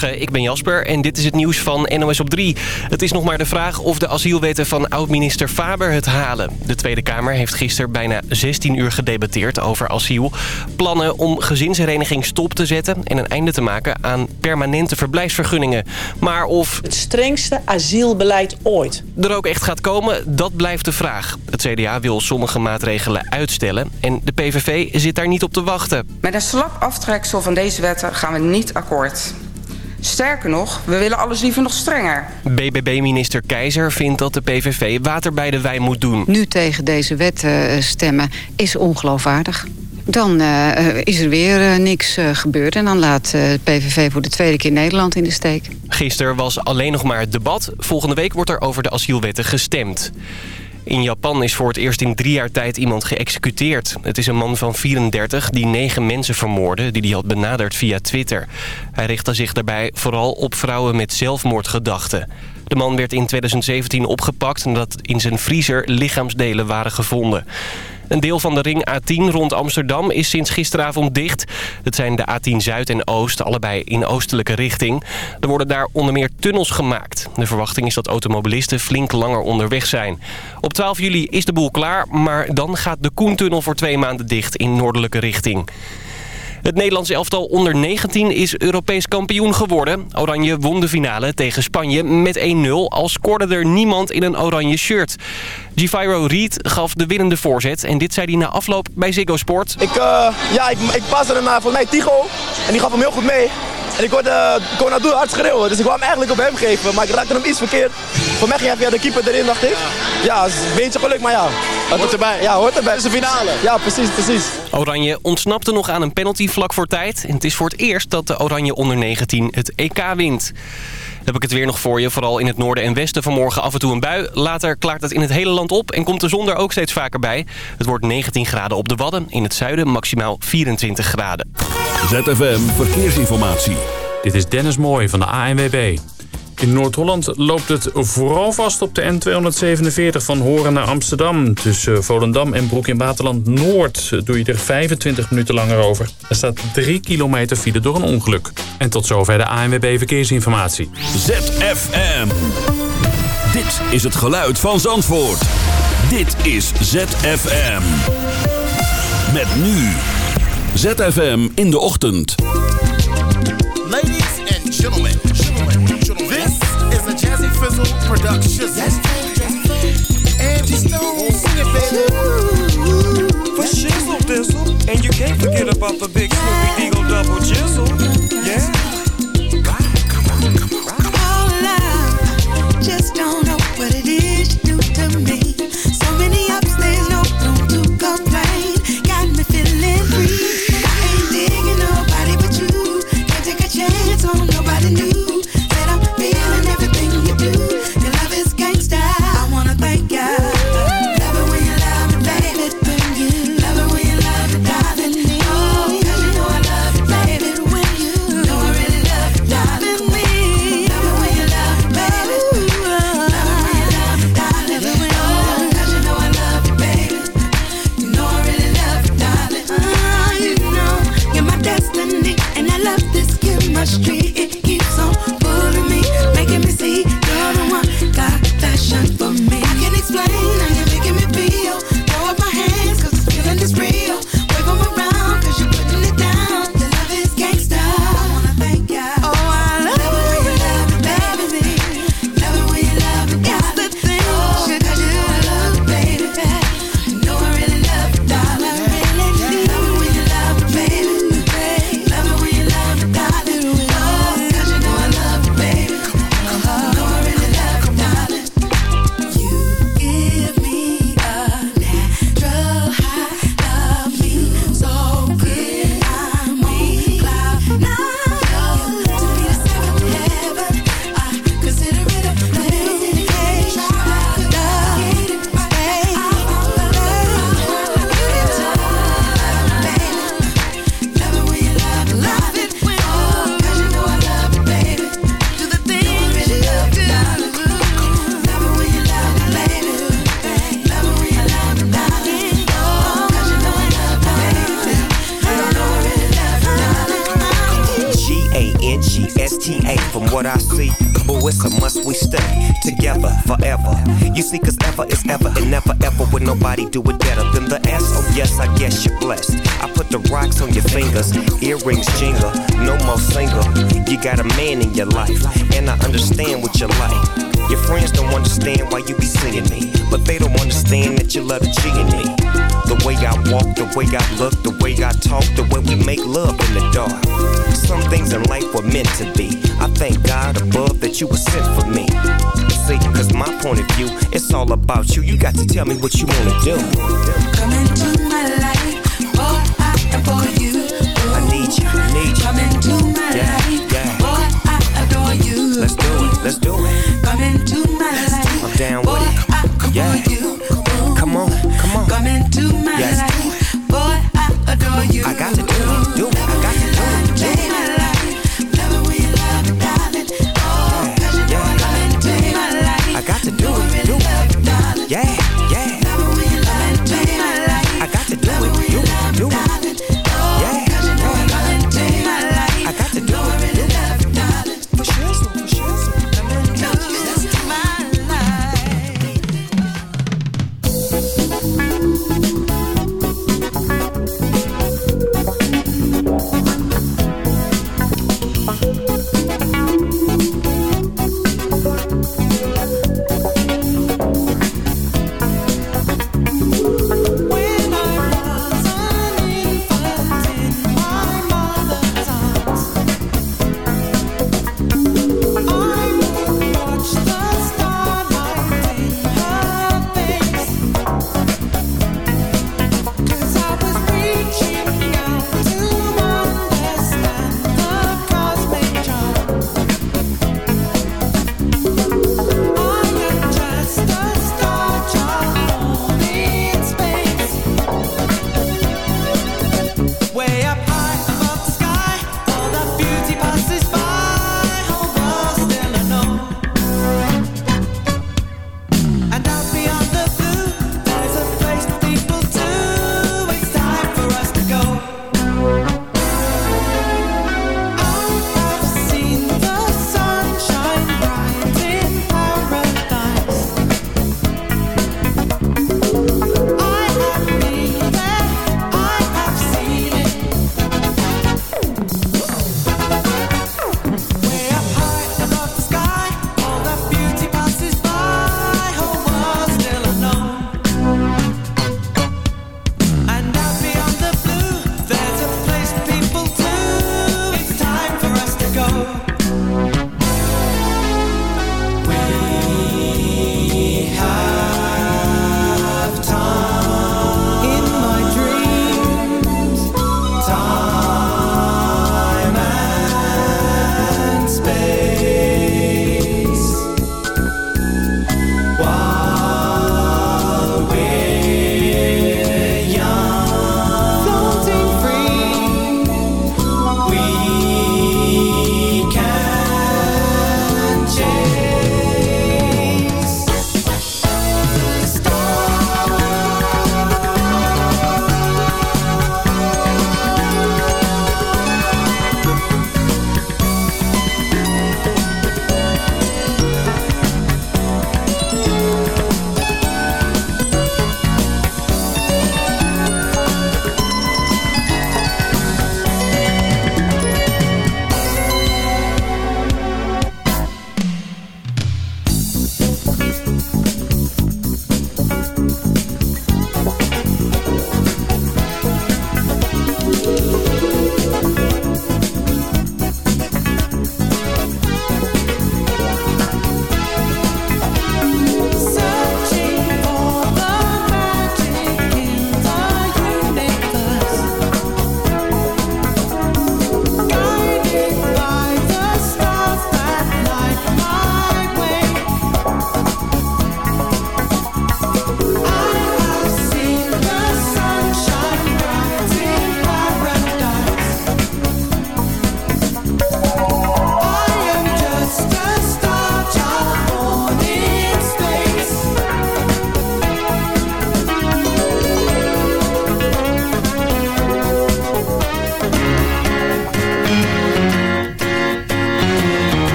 Goedemorgen, ik ben Jasper en dit is het nieuws van NOS op 3. Het is nog maar de vraag of de asielwetten van oud-minister Faber het halen. De Tweede Kamer heeft gisteren bijna 16 uur gedebatteerd over asiel. Plannen om gezinshereniging stop te zetten en een einde te maken aan permanente verblijfsvergunningen. Maar of Het strengste asielbeleid ooit. er ook echt gaat komen, dat blijft de vraag. Het CDA wil sommige maatregelen uitstellen en de PVV zit daar niet op te wachten. Met een slap aftreksel van deze wetten gaan we niet akkoord. Sterker nog, we willen alles liever nog strenger. BBB-minister Keizer vindt dat de PVV water bij de wijn moet doen. nu tegen deze wet eh, stemmen is ongeloofwaardig. Dan eh, is er weer eh, niks eh, gebeurd en dan laat eh, de PVV voor de tweede keer Nederland in de steek. Gisteren was alleen nog maar het debat. Volgende week wordt er over de asielwetten gestemd. In Japan is voor het eerst in drie jaar tijd iemand geëxecuteerd. Het is een man van 34 die negen mensen vermoordde... die hij had benaderd via Twitter. Hij richtte zich daarbij vooral op vrouwen met zelfmoordgedachten. De man werd in 2017 opgepakt... nadat in zijn vriezer lichaamsdelen waren gevonden. Een deel van de ring A10 rond Amsterdam is sinds gisteravond dicht. Het zijn de A10 Zuid en Oost, allebei in oostelijke richting. Er worden daar onder meer tunnels gemaakt. De verwachting is dat automobilisten flink langer onderweg zijn. Op 12 juli is de boel klaar, maar dan gaat de Koentunnel voor twee maanden dicht in noordelijke richting. Het Nederlandse elftal onder 19 is Europees kampioen geworden. Oranje won de finale tegen Spanje met 1-0, al scoorde er niemand in een oranje shirt. Gifiro Reed gaf de winnende voorzet en dit zei hij na afloop bij Ziggo Sport. Ik, eh, ja, ik, ik paste hem naar voor mij Tigo en die gaf hem heel goed mee. En ik hoorde uh, Konadu hard schreeuwen, dus ik wou hem eigenlijk op hem geven, maar ik raakte hem iets verkeerd. Voor mij ging hij via de keeper erin, dacht ik. Ja, is een beetje geluk, maar ja. Hoort erbij. Ja, hoort erbij. Het is de finale. Ja, precies, precies. Oranje ontsnapte nog aan een penalty vlak voor tijd. En het is voor het eerst dat de Oranje onder 19 het EK wint. Dan heb ik het weer nog voor je. Vooral in het noorden en westen vanmorgen af en toe een bui. Later klaart het in het hele land op en komt de zon er ook steeds vaker bij. Het wordt 19 graden op de Wadden. In het zuiden maximaal 24 graden. ZFM Verkeersinformatie. Dit is Dennis Mooij van de ANWB. In Noord-Holland loopt het vooral vast op de N247 van Horen naar Amsterdam. Tussen Volendam en Broek in Waterland Noord doe je er 25 minuten langer over. Er staat 3 kilometer file door een ongeluk. En tot zover de ANWB Verkeersinformatie. ZFM. Dit is het geluid van Zandvoort. Dit is ZFM. Met nu. ZFM in de ochtend. Ladies and gentlemen, this is a Jazzy Fizzle production. Angie Stone, sing it, baby. For shizzle dizzle, and you can't forget about the big Snoopy Eagle double jizzle.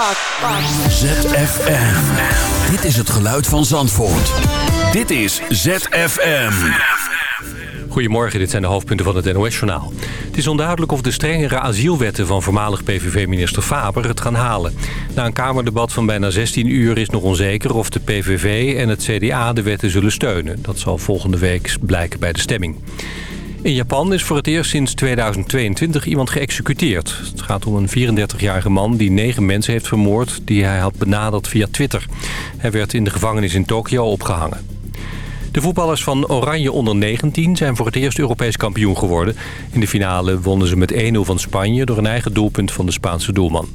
Fuck? ZFM. Dit is het geluid van Zandvoort. Dit is ZFM. Goedemorgen, dit zijn de hoofdpunten van het NOS-journaal. Het is onduidelijk of de strengere asielwetten van voormalig PVV-minister Faber het gaan halen. Na een Kamerdebat van bijna 16 uur is nog onzeker of de PVV en het CDA de wetten zullen steunen. Dat zal volgende week blijken bij de stemming. In Japan is voor het eerst sinds 2022 iemand geëxecuteerd. Het gaat om een 34-jarige man die negen mensen heeft vermoord... die hij had benaderd via Twitter. Hij werd in de gevangenis in Tokio opgehangen. De voetballers van Oranje onder 19 zijn voor het eerst Europees kampioen geworden. In de finale wonnen ze met 1-0 van Spanje... door een eigen doelpunt van de Spaanse doelman.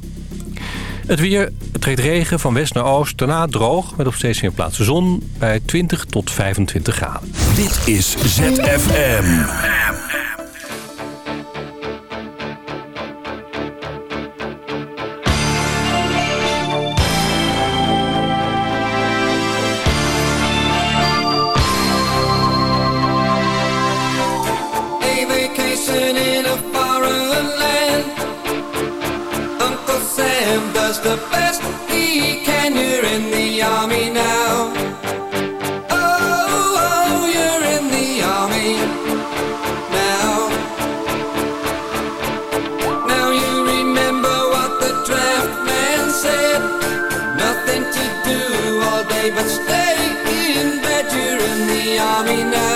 Het weer het trekt regen van west naar oost, daarna droog... met op steeds meer plaatsen zon bij 20 tot 25 graden. Dit is ZFM. The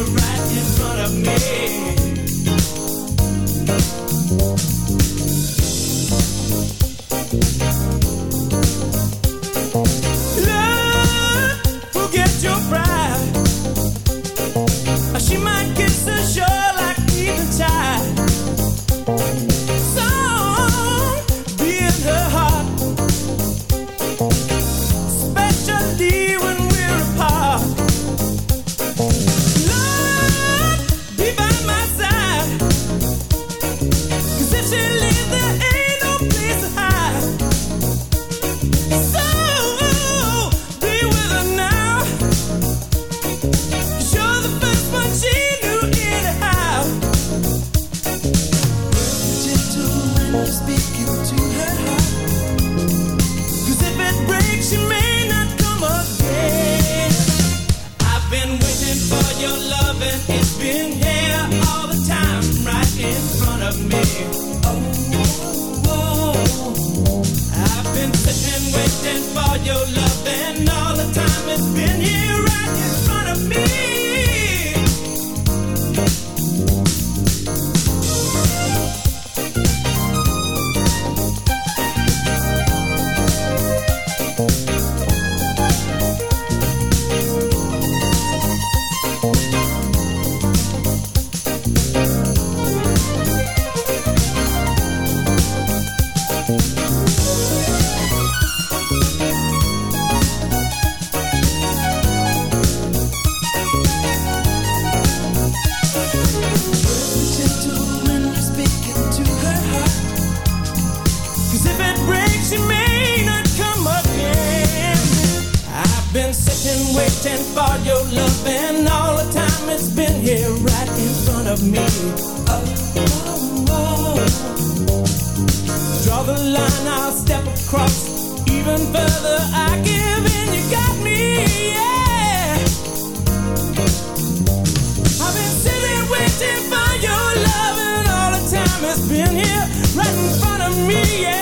right in front of me. of me. Draw the line, I'll step across. Even further, I give in. You got me, yeah. I've been sitting, waiting for your love, and all the time has been here, right in front of me, yeah.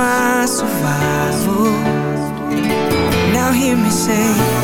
my survival. Now hear me say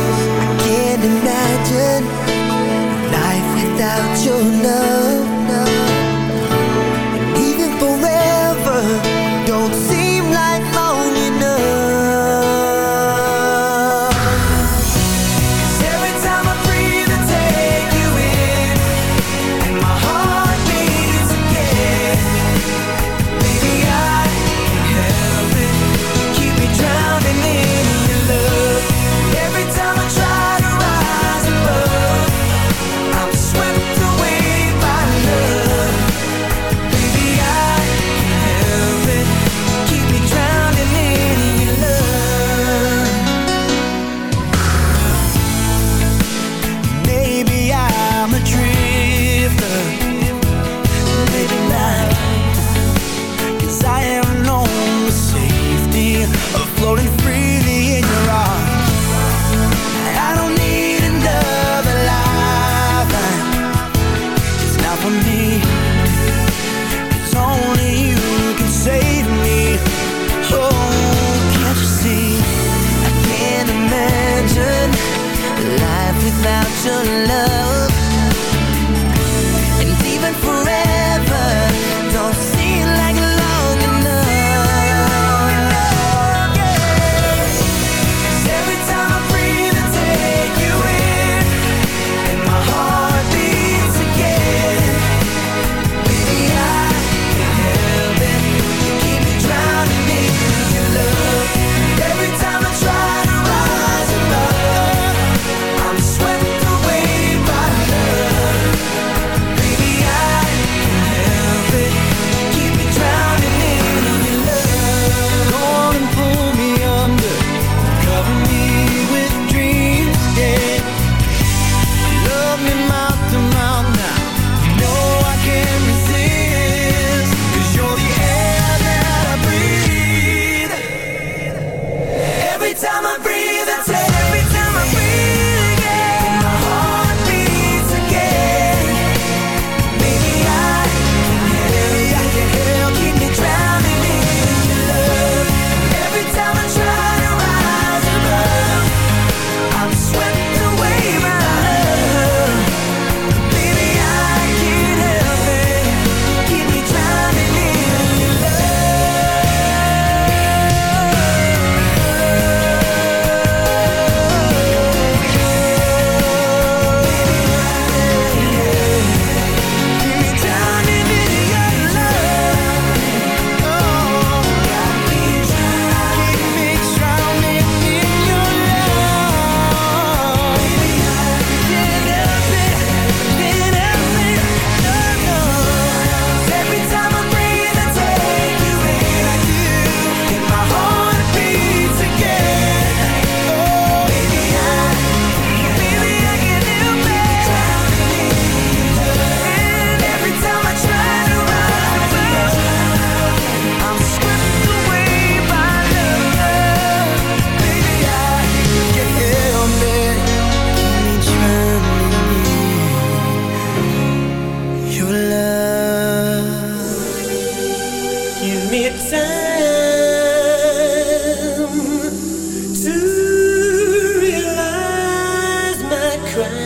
my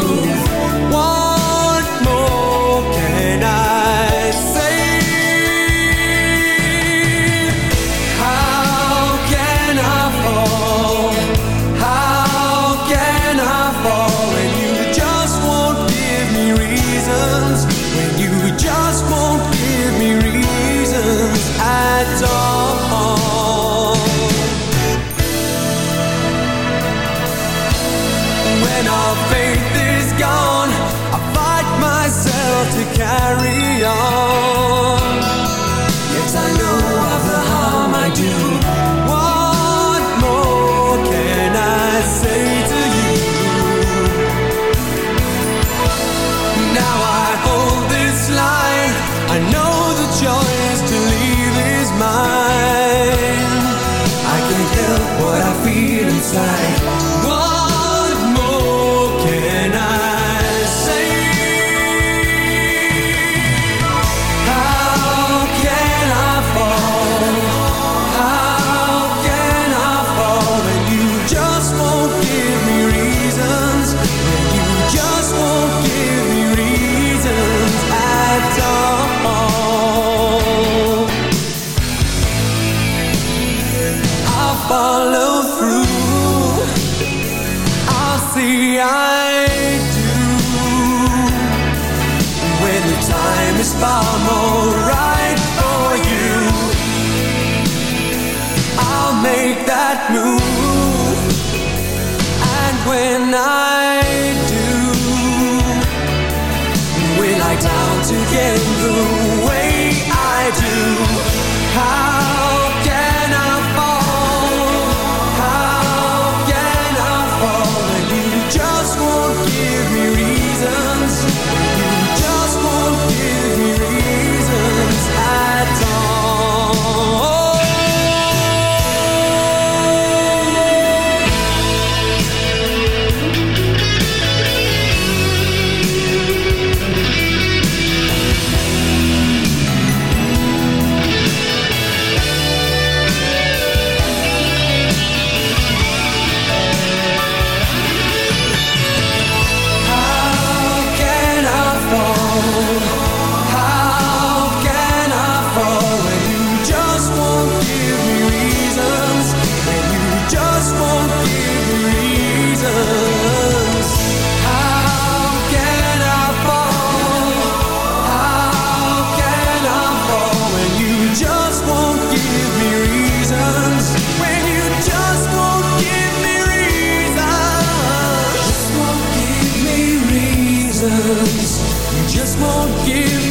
won't give